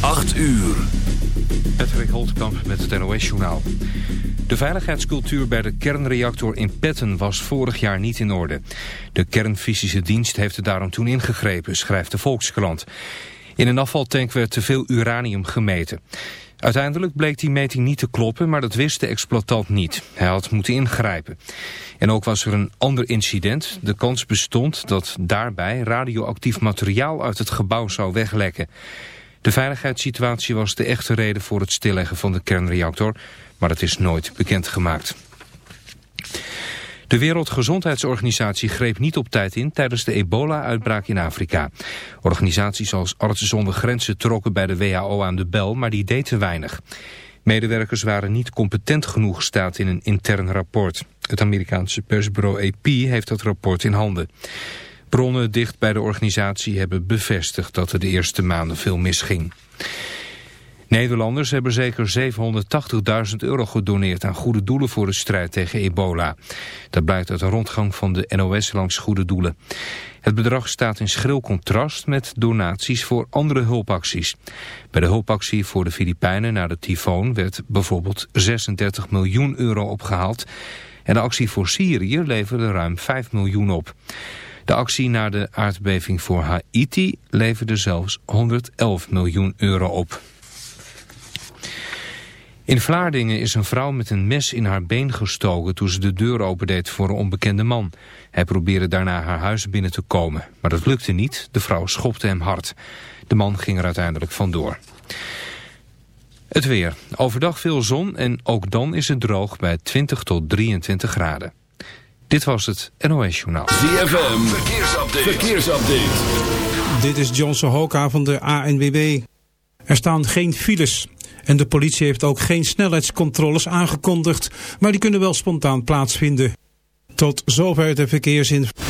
8 uur. Patrick Holtkamp met het NOS-journaal. De veiligheidscultuur bij de kernreactor in Petten was vorig jaar niet in orde. De kernfysische dienst heeft er daarom toen ingegrepen, schrijft de Volkskrant. In een afvaltank werd te veel uranium gemeten. Uiteindelijk bleek die meting niet te kloppen, maar dat wist de exploitant niet. Hij had moeten ingrijpen. En ook was er een ander incident. De kans bestond dat daarbij radioactief materiaal uit het gebouw zou weglekken. De veiligheidssituatie was de echte reden voor het stilleggen van de kernreactor, maar dat is nooit bekendgemaakt. De Wereldgezondheidsorganisatie greep niet op tijd in tijdens de ebola-uitbraak in Afrika. Organisaties als Artsen zonder Grenzen trokken bij de WHO aan de bel, maar die deed te weinig. Medewerkers waren niet competent genoeg, staat in een intern rapport. Het Amerikaanse persbureau AP heeft dat rapport in handen. Bronnen dicht bij de organisatie hebben bevestigd dat er de eerste maanden veel misging. Nederlanders hebben zeker 780.000 euro gedoneerd aan goede doelen voor de strijd tegen ebola. Dat blijkt uit een rondgang van de NOS langs goede doelen. Het bedrag staat in schril contrast met donaties voor andere hulpacties. Bij de hulpactie voor de Filipijnen na de tyfoon werd bijvoorbeeld 36 miljoen euro opgehaald. En de actie voor Syrië leverde ruim 5 miljoen op. De actie na de aardbeving voor Haiti leverde zelfs 111 miljoen euro op. In Vlaardingen is een vrouw met een mes in haar been gestoken toen ze de deur opendeed voor een onbekende man. Hij probeerde daarna haar huis binnen te komen, maar dat lukte niet. De vrouw schopte hem hard. De man ging er uiteindelijk vandoor. Het weer. Overdag veel zon en ook dan is het droog bij 20 tot 23 graden. Dit was het NOS Journaal. ZFM, verkeersupdate. verkeersupdate. Dit is Johnson Hoka van de ANWB. Er staan geen files. En de politie heeft ook geen snelheidscontroles aangekondigd, maar die kunnen wel spontaan plaatsvinden. Tot zover de verkeersinformatie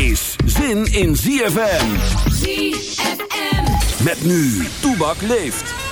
is zin in ZFM. ZFM. Met nu, Toebak leeft.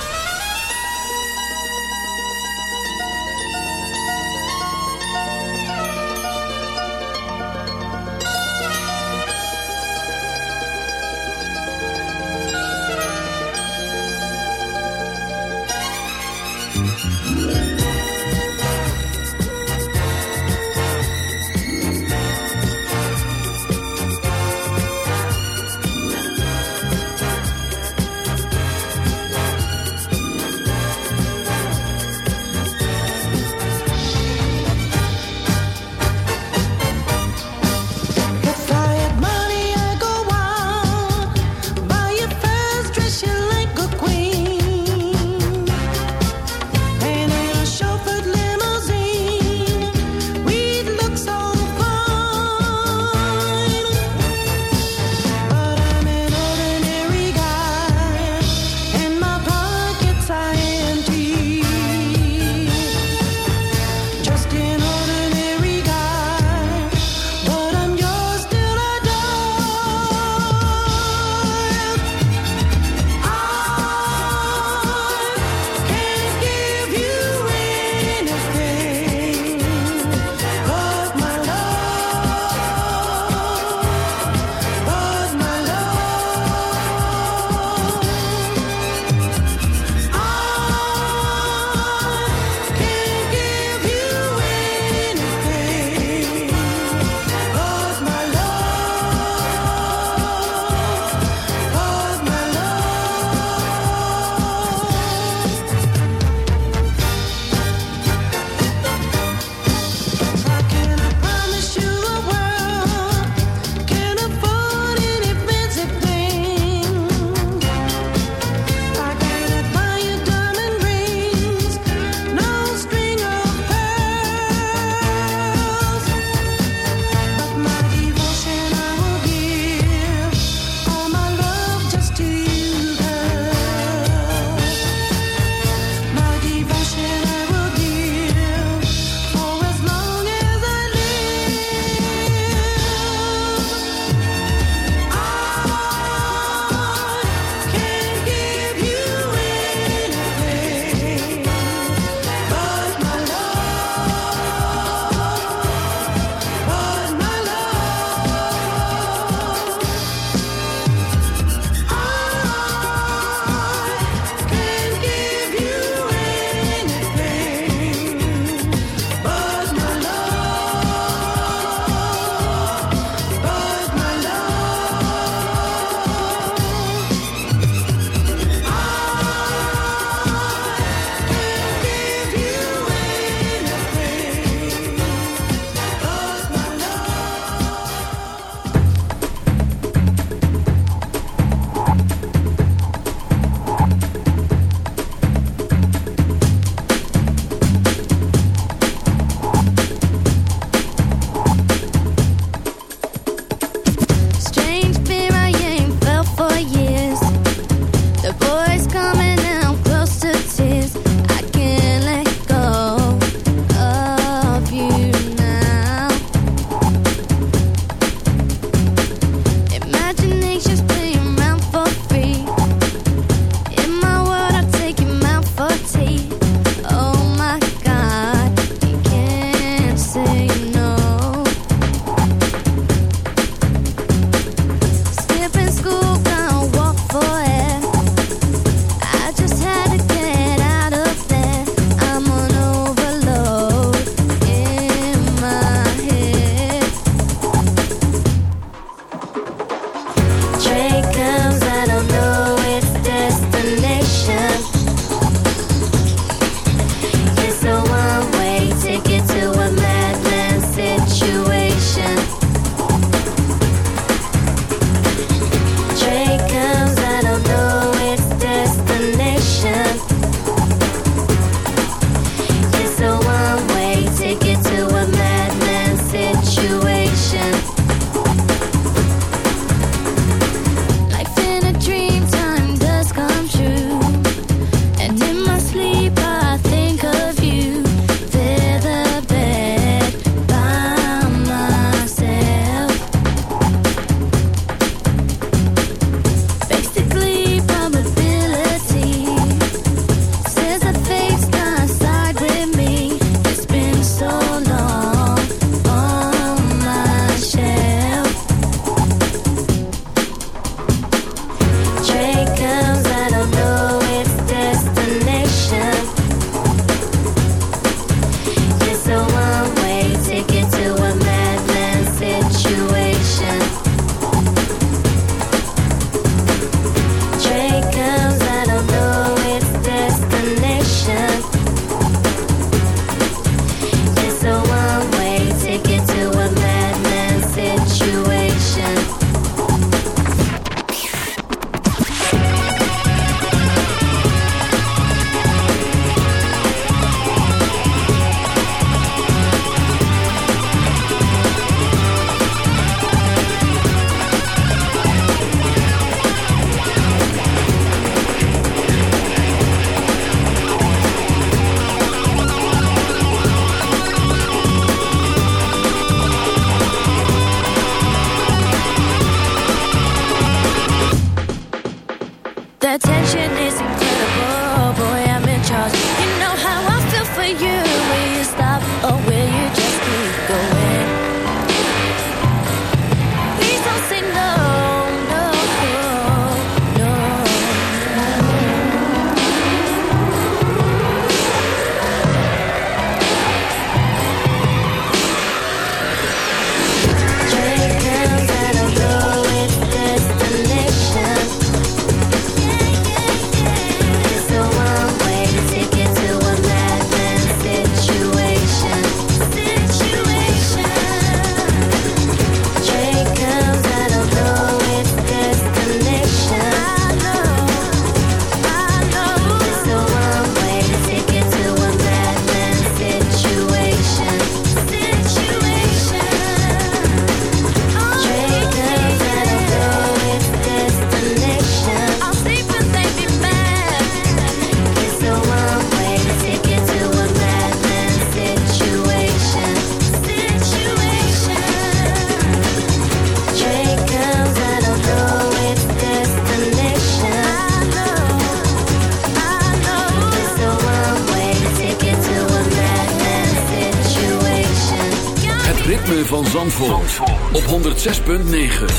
Op 106.9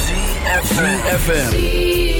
FM.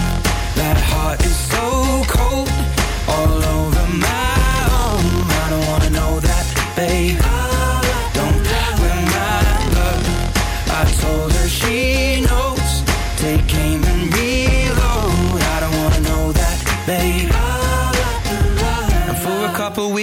Heart is so cold.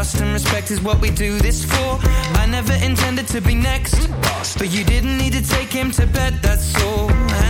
Trust and respect is what we do this for. I never intended to be next, but you didn't need to take him to bed, that's all. And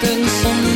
kunt zonder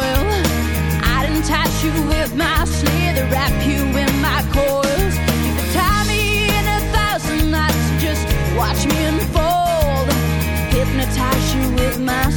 you with my sleigh, to wrap you in my coils. You can tie me in a thousand knots, just watch me unfold. Hypnotize you with my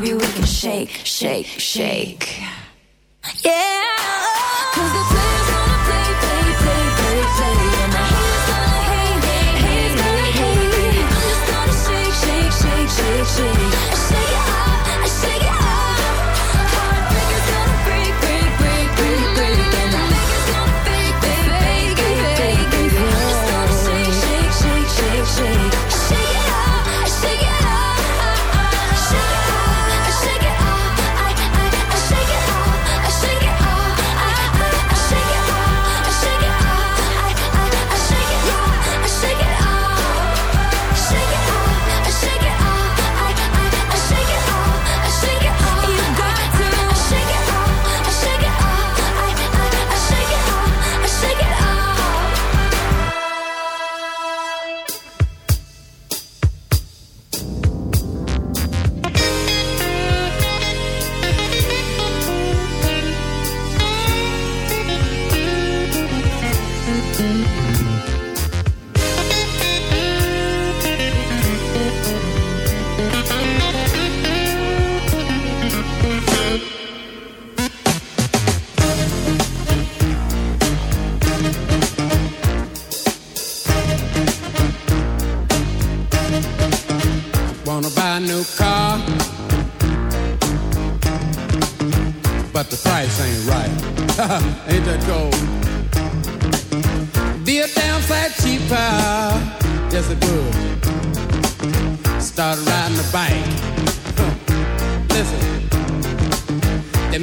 baby? We can shake, shake, shake. Yeah. 'Cause the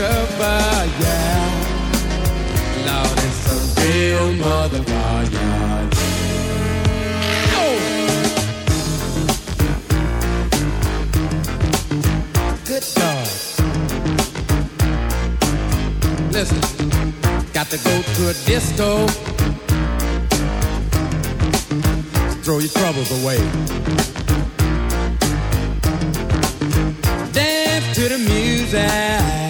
Discover. Yeah. Lord, it's a real motherfucker. Good God. Listen, got to go to a disco. Throw your troubles away. Dance to the music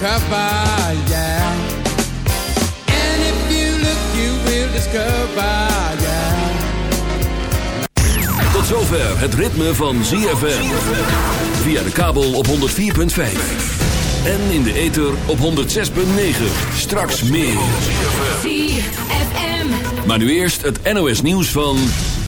Wanna run for cover, yeah. And if you look, you will discover, yeah. Tot zover het ritme van ZFM. Via de kabel op 104.5. En in de ether op 106.9. Straks meer. Maar nu eerst het NOS nieuws van...